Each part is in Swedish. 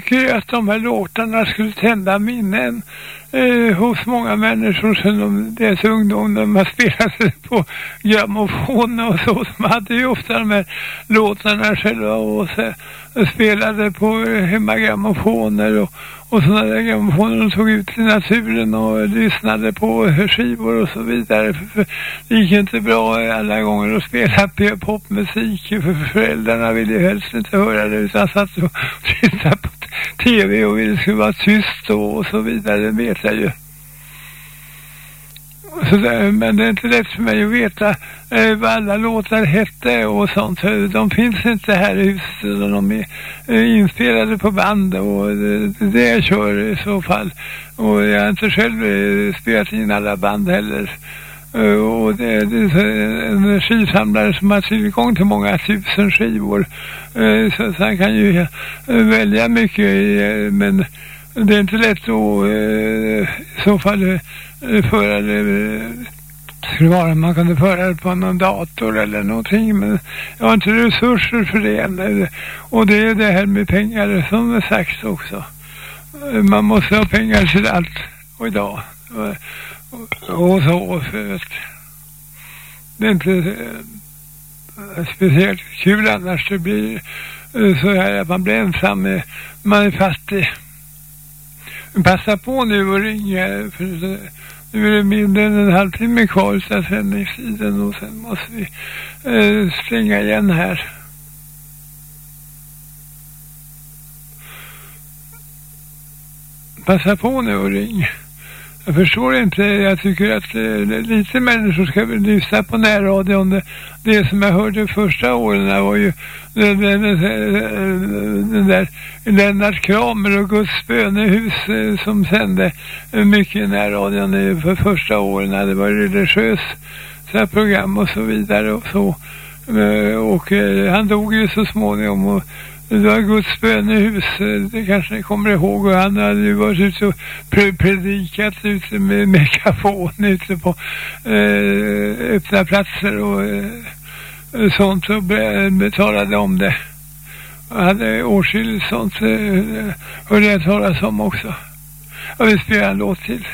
tycker jag tycker att de här låtarna skulle tända minnen eh, hos många människor sedan de, deras ungdom de har spelat på grammofon och så. De hade ju ofta de här låtarna själva och så, spelade på eh, hemmagrammofoner och, och sådana där grammofoner. De tog ut i naturen och lyssnade på skivor och så vidare. För, för det gick inte bra alla gånger att spela popmusik för föräldrarna ville ju helst inte höra det utan satt och tittade på tv och ville det skulle vara tyst och, och så vidare, Mer vet jag ju. Där, men det är inte lätt för mig att veta eh, vad alla låtar hette och sånt. Eh, de finns inte här i huset. De är eh, inspelade på band och eh, det, det är det jag kör i så fall. Och jag har inte själv eh, spelat in alla band heller. Eh, och det, det är en skivsamlare som har tillgång till många tusen skivor. Så, så han kan ju välja mycket men det är inte lätt att eh, i så fall eh, föra det eh, skulle vara man kunde föra det på någon dator eller någonting men jag har inte resurser för det än. Och det är det här med pengar som är sagt också. Eh, man måste ha pengar till allt och idag. Och, och, så för att det är inte speciellt kul annars det blir så här att man blir ensam, man är fattig. Passa på nu och ringa för nu är det mindre än en halvtimme kvar av sändningstiden och sen måste vi eh, springa igen här. Passa på nu och ring. Jag förstår inte, jag tycker att eh, lite människor ska väl lyssna på närradion. Det, det som jag hörde första åren var ju den, den, den, den där Lennart Kramer och Guds bönehus eh, som sände mycket i närradion för första åren. Det var religiös så här program och så vidare och så. Eh, och, Och han dog ju så småningom och det var Guds bönehus, eh, det kanske ni kommer ihåg. Och han hade ju varit ute och predikat ute med megafon ute på eh, öppna platser och eh, sånt och betalade om det. Han hade åtskilligt sånt eh, hörde jag talas om också. Jag vill spela en låt till.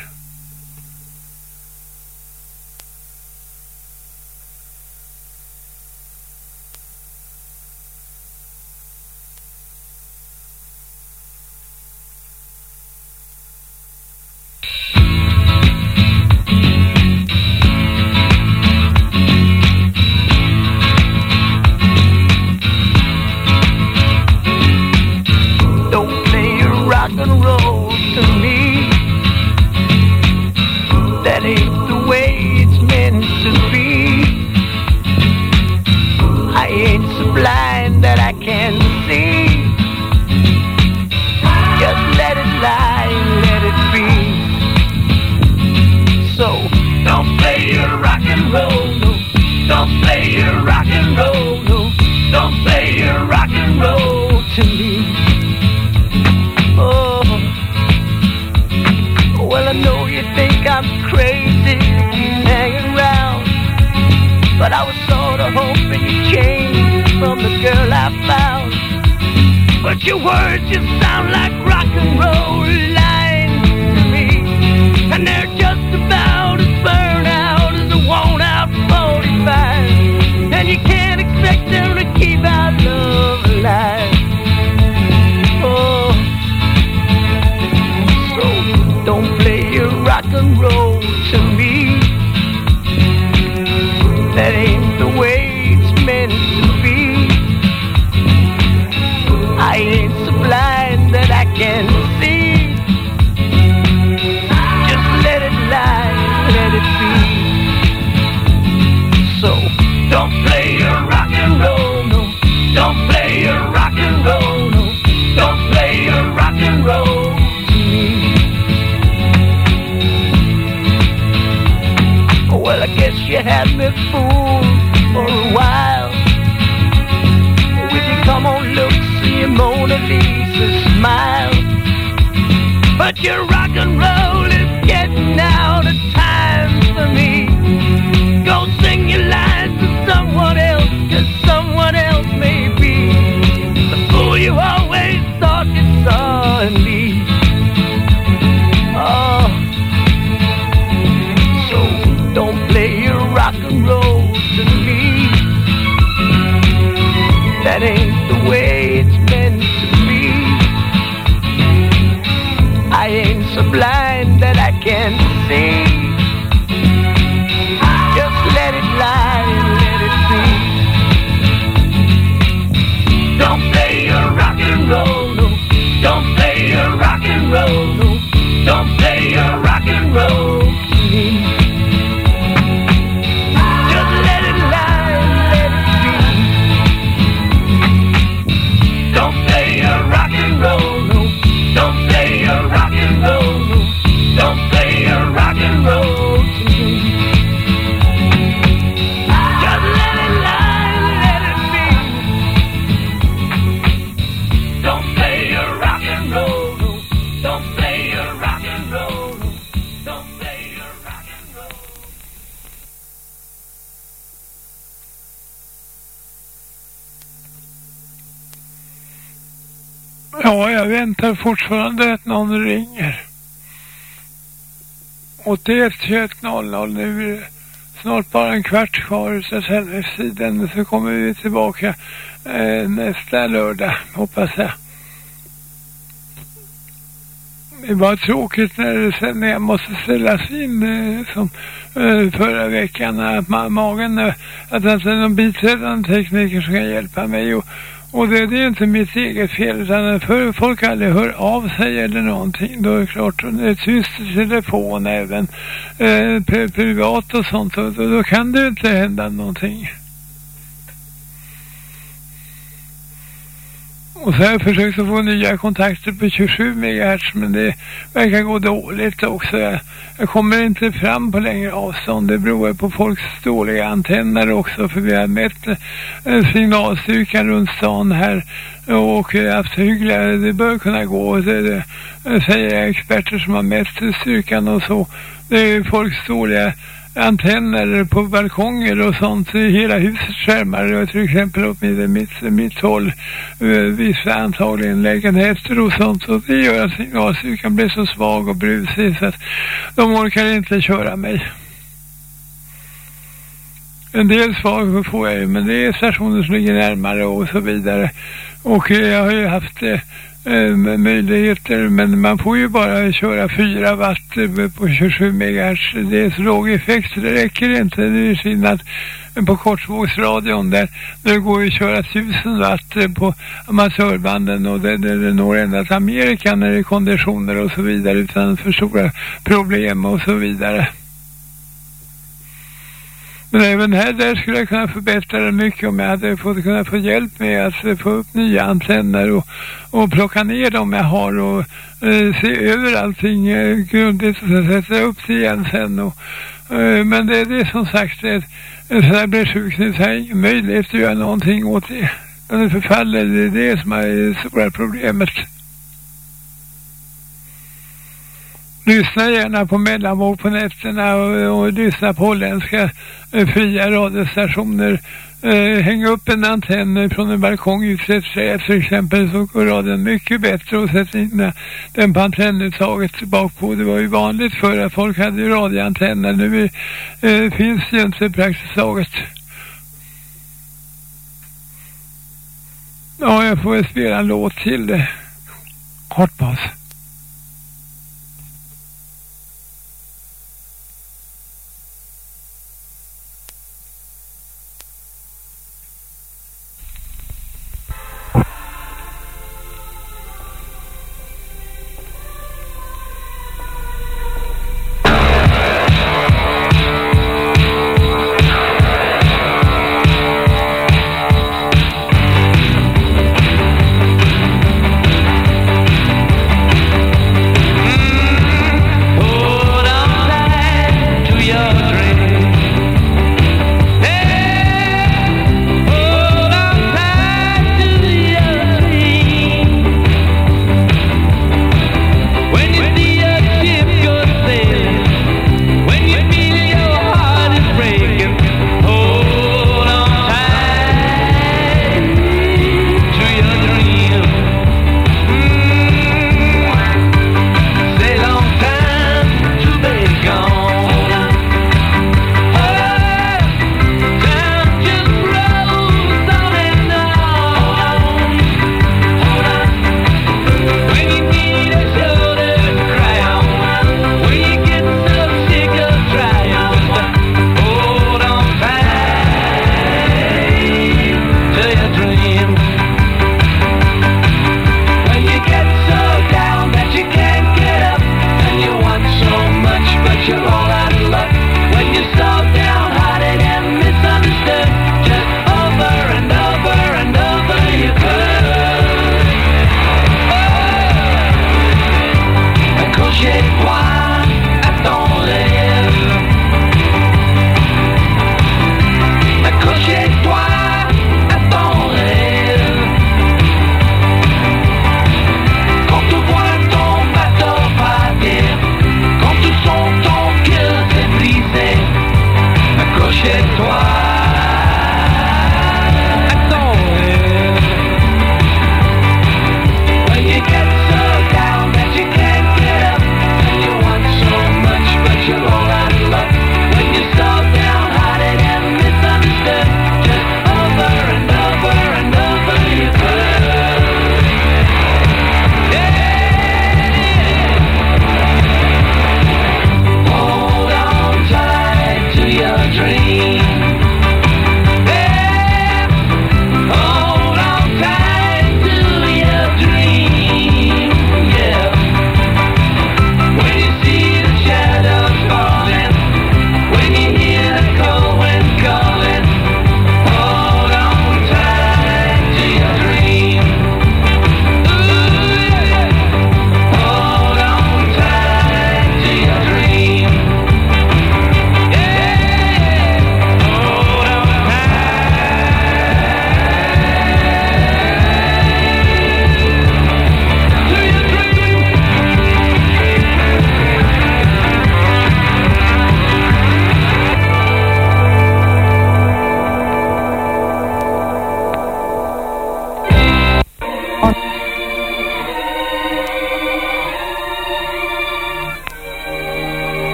But your rock and roll is getting out of time for me. Go sing your lines to someone else, cause someone else may be the fool you always thought you saw in me. Oh, so don't play your rock and roll to me. That ain't the way sublime that I can't see. Väntar fortfarande att någon ringer. 81 21 00 nu är det snart bara en kvart kvar utav sändningstiden så kommer vi tillbaka eh, nästa lördag hoppas jag. Det var tråkigt när sändningen måste ställas in eh, som eh, förra veckan att man, magen, eh, att det inte är någon biträdande tekniker som kan hjälpa mig och, och det, det är ju inte mitt eget fel utan för folk aldrig hör av sig eller någonting då är det klart och det är tyst i telefon även eh, privat och sånt och då, då kan det ju inte hända någonting. Och så har jag försökt att få nya kontakter på 27 MHz men det verkar gå dåligt också. Jag, jag kommer inte fram på längre avstånd. Det beror på folks dåliga antenner också för vi har mätt eh, signalstyrkan runt stan här och eh, haft hyggliga, det bör kunna gå. Det, det, säger experter som har mätt styrkan och så. Det är folks dåliga antenner på balkonger och sånt i hela huset skärmar. Och till exempel upp med mitt, mitt håll eh, vissa antagligen lägenheter och sånt. Och det gör att signalstyrkan blir så svag och brusig så att de orkar inte köra mig. En del svar får jag ju men det är stationer som ligger närmare och så vidare. Och eh, jag har ju haft eh, Eh, möjligheter men man får ju bara köra 4 watt eh, på 27 MHz. Det är så låg effekt så det räcker inte. Det är skillnad på kortvågsradion där det går ju att köra 1000 watt eh, på amatörbanden och det, det, det når ända till Amerika när det är konditioner och så vidare utan för stora problem och så vidare. Men även här där skulle jag kunna förbättra det mycket om jag hade fått kunna få hjälp med att få upp nya antenner och, och plocka ner dem jag har och eh, se över allting eh, grundligt och sätta upp det igen sen. Och, eh, men det, det är som sagt, det, eh, så jag blir sjuk nu så har jag ingen möjlighet att göra någonting åt det. Den förfaller, det är det som är det stora problemet. Lyssna gärna på mellanvåg på nätterna och, och lyssna på holländska eh, fria radiostationer. Eh, häng upp en antenn från en balkong utsett sig till exempel så går radion mycket bättre och sätta in den på antennuttaget bakpå. Det var ju vanligt förr att folk hade ju radioantenner. Nu eh, finns det ju inte praktiskt taget. Ja, jag får väl spela en låt till det.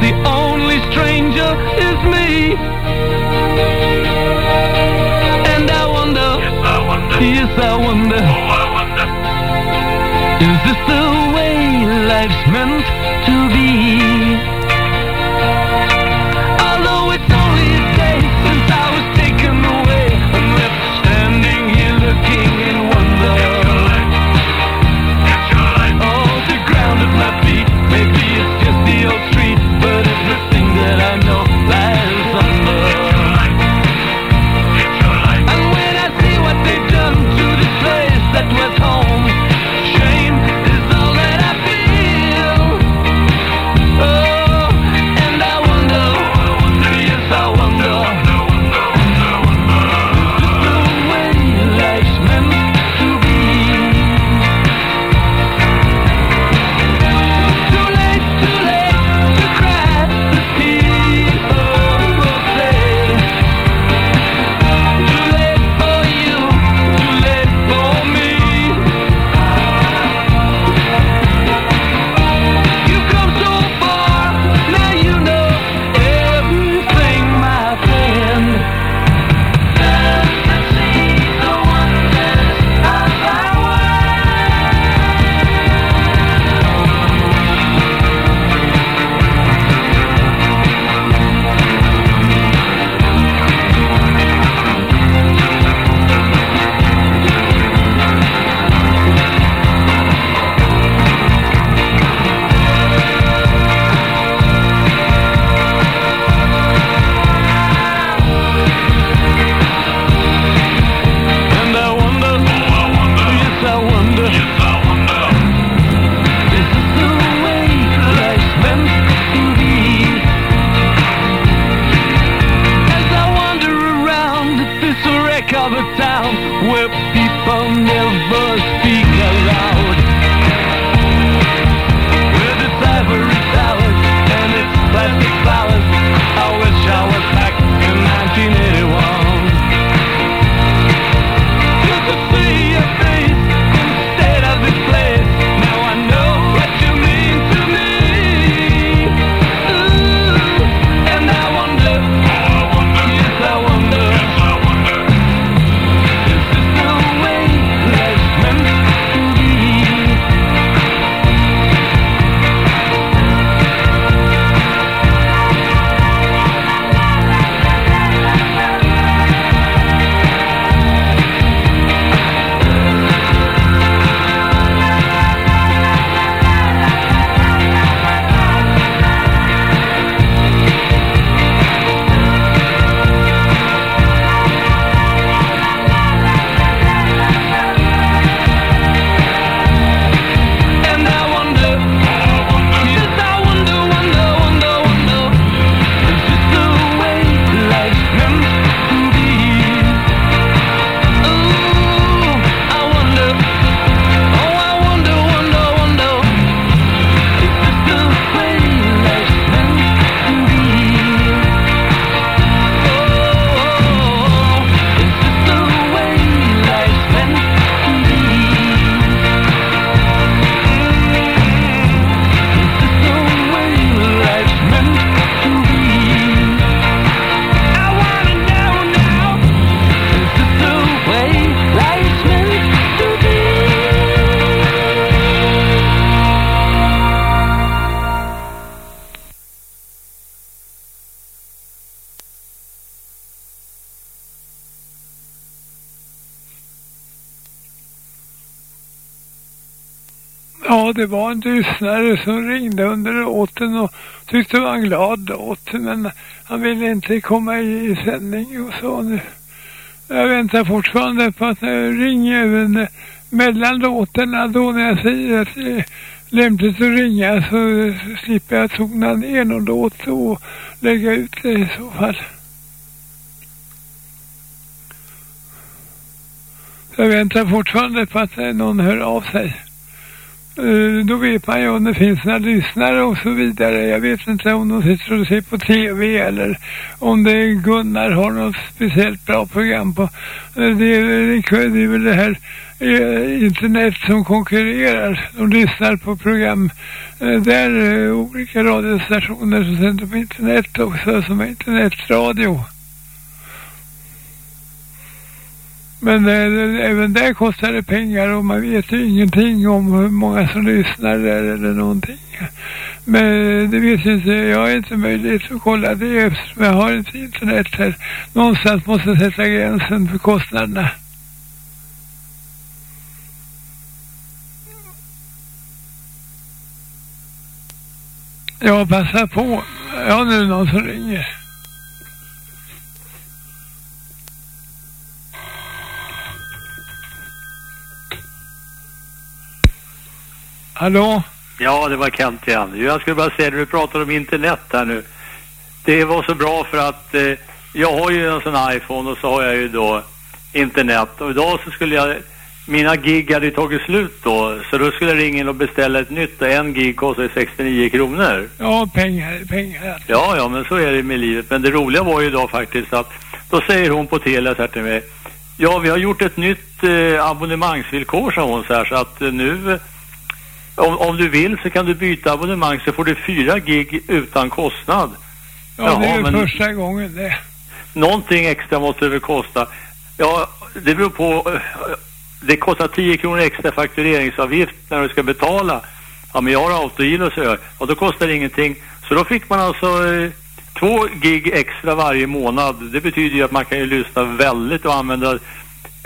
the det var en lyssnare som ringde under låten och tyckte det var en glad låt men han ville inte komma i, i sändning och så nu. Jag väntar fortfarande på att ringa även mellan låtarna då när jag säger att det är lämpligt att ringa så slipper jag tona ner någon låt och lägga ut det i så fall. Jag väntar fortfarande på att någon hör av sig. Eh, då vet man ju om det finns några lyssnare och så vidare. Jag vet inte om de sitter och ser på tv eller om det är Gunnar har något speciellt bra program på. Eh, det är, det är väl det här eh, internet som konkurrerar. De lyssnar på program där olika radiostationer som sänder på internet också som är internetradio. Men eh, även där kostar det pengar och man vet ju ingenting om hur många som lyssnar där eller någonting. Men eh, det vet jag inte, jag har inte möjlighet att kolla det eftersom jag har inte internet här. Någonstans måste jag sätta gränsen för kostnaderna. Jag passar på. Ja, nu är det någon som ringer. Hallå? Ja, det var Kent igen. Jag skulle bara säga när du pratar om internet här nu. Det var så bra för att eh, jag har ju en sån iPhone och så har jag ju då internet. Och idag så skulle jag, mina gig hade tagit slut då. Så då skulle jag ringa in och beställa ett nytt och en gig kostar ju 69 kronor. Ja, pengar pengar. Ja, ja, men så är det med livet. Men det roliga var ju idag faktiskt att då säger hon på Telia så här till mig. Ja, vi har gjort ett nytt eh, abonnemangsvillkor, sa hon så här, så att eh, nu om, om du vill så kan du byta abonnemang så får du fyra gig utan kostnad. Ja, det är Jaha, ju men- första gången det. Någonting extra måste det väl kosta. Ja, det beror på. eh, Det kostar 10 kronor extra faktureringsavgift när du ska betala. Ja, men jag har autogiro så jag. Och då kostar det ingenting. Så då fick man alltså eh, två gig extra varje månad. Det betyder ju att man kan ju lyssna väldigt och använda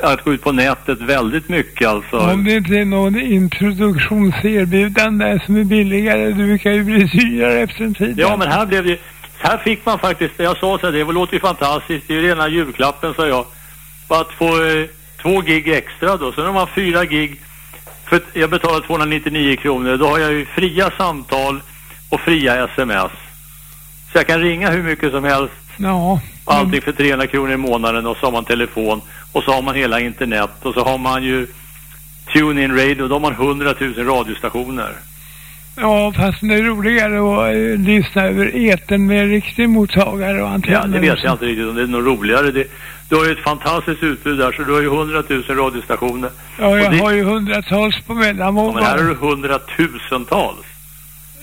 att gå ut på nätet väldigt mycket alltså. Om det inte är någon introduktionserbjudande som är billigare, det brukar ju bli dyrare efter en tid. Ja, men här blev det... Här fick man faktiskt, jag sa så här, det låter ju fantastiskt, det är ju rena julklappen, sa jag. Att få eh, två gig extra då, sen har man fyra gig, för jag betalar 299 kronor, då har jag ju fria samtal och fria sms. Så jag kan ringa hur mycket som helst, Ja. Allting för 300 kronor i månaden och så har man telefon och så har man hela internet och så har man ju TuneIn Radio, då har man 100 000 radiostationer. Ja, fast det är roligare att eh, lyssna över eten med riktig mottagare och antenner. Ja, det vet jag inte riktigt om det är något roligare. Det, du har ju ett fantastiskt utbud där, så du har ju hundratusen radiostationer. Ja, jag det- har ju hundratals på Ja, mellanvåg. men här har du hundratusentals.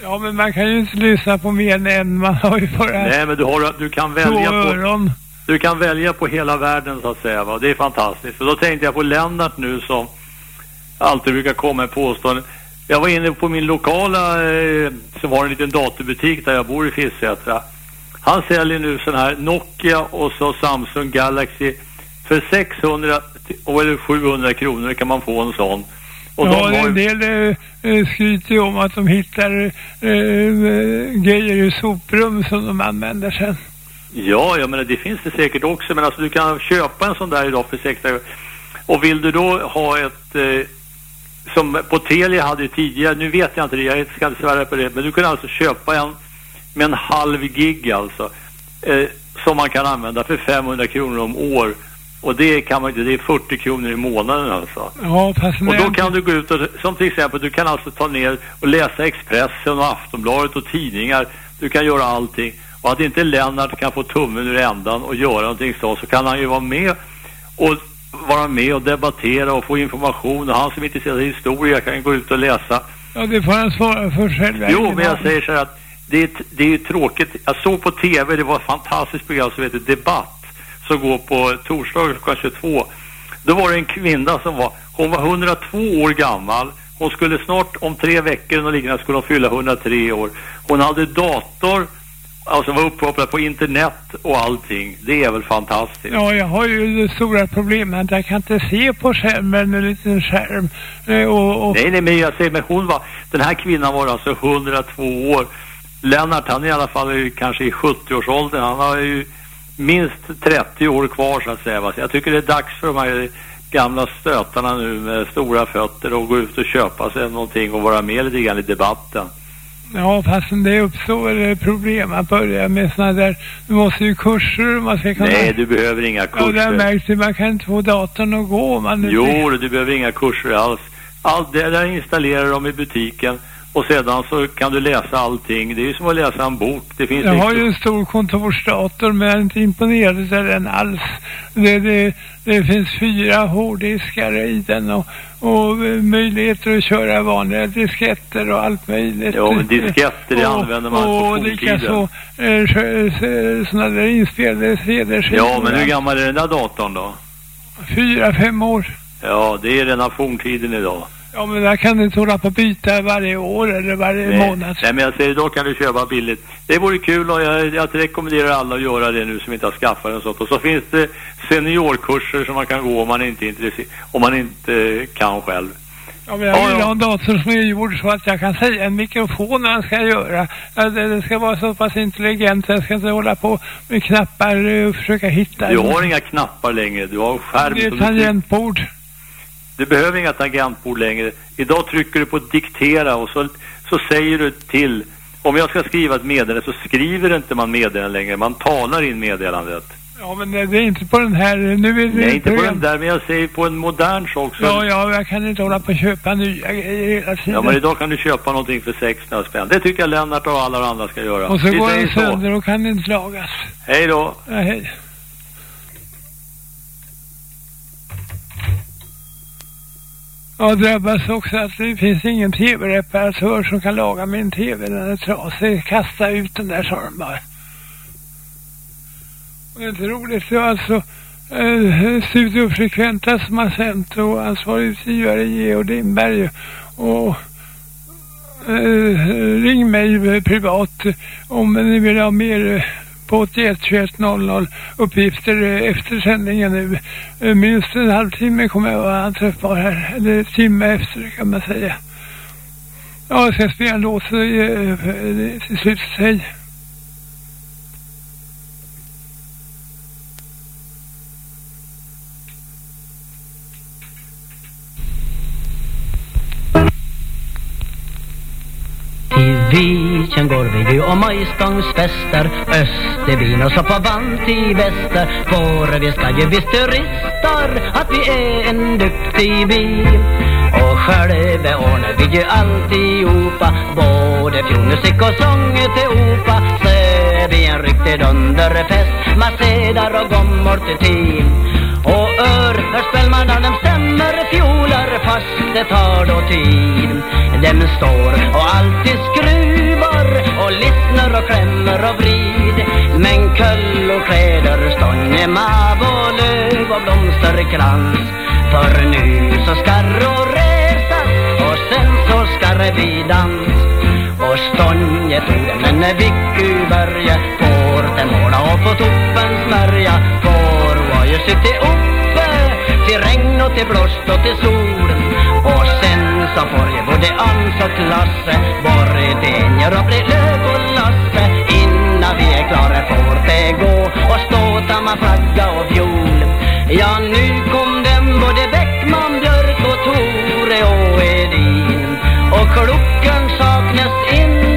Ja, men man kan ju inte lyssna på mer än en. Man har ju bara Nej, men du, har, du, kan välja på, öron. du kan välja på hela världen så att säga. Va? Det är fantastiskt. Och då tänkte jag på Lennart nu som alltid brukar komma med påståenden. Jag var inne på min lokala, eh, som har en liten datorbutik där jag bor i Fisksätra. Han säljer nu sån här Nokia och så Samsung Galaxy för 600 till- eller 700 kronor kan man få en sån. Och ja, de har en del eh, eh, skryter ju om att de hittar eh, eh, grejer i soprum som de använder sen. ja, jag menar det finns det säkert också, men alltså du kan köpa en sån där idag för 600 Och vill du då ha ett, eh, som på Telia hade tidigare, nu vet jag inte det, jag ska inte svära på det, men du kan alltså köpa en med en halv gig alltså, eh, som man kan använda för 500 kronor om år. Och det kan man inte, det är 40 kronor i månaden alltså. Ja, Och då kan du gå ut och, som till exempel, du kan alltså ta ner och läsa Expressen och Aftonbladet och tidningar. Du kan göra allting. Och att inte Lennart kan få tummen ur ändan och göra någonting så, så kan han ju vara med och vara med och debattera och få information. Och han som är intresserad av historia kan gå ut och läsa. Ja, det får han svara för själv. Jo, men jag säger så här att det är, det är tråkigt. Jag såg på tv, det var ett fantastiskt program som heter Debatt som går på torsdagar klockan 22. Då var det en kvinna som var, hon var 102 år gammal. Hon skulle snart, om tre veckor och liknande, skulle hon fylla 103 år. Hon hade dator, alltså var uppkopplad på internet och allting. Det är väl fantastiskt. Ja, jag har ju det stora problemet att jag kan inte se på skärmen en liten skärm. Eh, Och, och Nej, nej, men jag säger, men hon var, den här kvinnan var alltså 102 år. Lennart, han är i alla fall kanske i 70-årsåldern. Han har ju minst 30 år kvar så att säga. va. Så jag tycker det är dags för de här gamla stötarna nu med stora fötter och gå ut och köpa sig någonting och vara med lite grann i debatten. Ja, fast det uppstår eh, problem att börja med sådana där, du måste ju kurser man ska kunna... Nej, du behöver inga Ja, det kurser. märkt att man kan inte få datorn att gå man inte... Jo, du behöver inga kurser alls. Allt det där installerar de i butiken och sedan så kan du läsa allting. Det är ju som att läsa en bok. Det finns Jag har ju en stor kontorsdator men jag är inte imponerad av den alls. Det, det, det finns fyra hårddiskar i den och, och eh, möjligheter att köra vanliga disketter och allt möjligt. Ja, men disketter, det Och- använder man på Och forntiden. likaså eh, sådana där inspelade CD-skivor. Ja, men hur gammal är den där datorn då? Fyra, fem år. Ja, det är rena forntiden idag. Ja, men jag kan inte hålla på att byta varje år eller varje Nej, månad. nej, men jag säger då kan du köpa billigt. Det vore kul och jag, jag rekommenderar alla att göra det nu som inte har skaffat en sånt. Och så finns det seniorkurser som man kan gå om man inte är intresserad, om man inte kan själv. Ja, men jag Ja, vill ja. ha en dator som är gjord så att jag kan säga en mikrofon vad jag ska göra. Det ska vara så pass intelligent så jag ska inte hålla på med knappar och försöka hitta. Du har inga knappar längre, du har skärm Det är ett du, tangentbord. Du behöver inga tangentbord längre. Idag trycker du på diktera och så, så säger du till om jag ska skriva ett meddelande så skriver inte man meddelande längre, man talar in meddelandet. Ja, men det, det är inte på den här. Nu är det Nej, inte på den där, men jag säger på en modern sak. Så Ja, ja, jag kan inte hålla på att köpa nya grejer hela tiden. Ja, men idag kan du köpa någonting för 600 spänn. Det tycker jag Lennart och alla andra ska göra. och så Vi går den sönder och kan inte lagas. Hej då. Ja, hej. Jag drabbas också att det finns ingen tv-reparatör som kan laga min tv den är trasig. Kasta ut den där, sa de bara. Och det är inte roligt. Det var alltså eh, Studio Frekventa som har sänt och ansvarig utgivare Georg Lindberg. Och eh, ring mig privat om ni vill ha mer eh, på 81 21 00 uppgifter eh, efter sändningen nu. Eh, minst en halvtimme kommer jag vara anträffbar här. Eller timme efter kan man säga. Ja, jag ska spela en låt eh, till slut. Hej. I Viken går vi ju och majstångsfester Österbyn och så på band i väster. Får vi ska ju visst turister, att vi är en duktig bil. Och själva ordnar vi ju alltihopa. Både fjolmusik och sång till opa. Så är vi en riktig dunderfest Marcedar och gommor till team. Och ör, hör spelmannen, dem stämmer fjolar fast det tar då tid. Dem står och alltid skruvar och lyssnar och klämmer och vrid. Men köll och kläder, stånge, mav och löv och blomsterkrans. För nu så ska rå resas och sen så ska vi dans. Och stånge tog den men när Vicky börja får den måla och på toppen smörja får var ju sitt uppe till regn och till blåst och till sol så får Hansaborg, både Ans och Lasse Borg, Borgdänger och Brelöv och Lasse Innan vi är klara får det gå. Och ståta med flagga och fjol. Ja, nu kom den både Bäckman, Björk och Tore och Edin. Och klockan saknas inte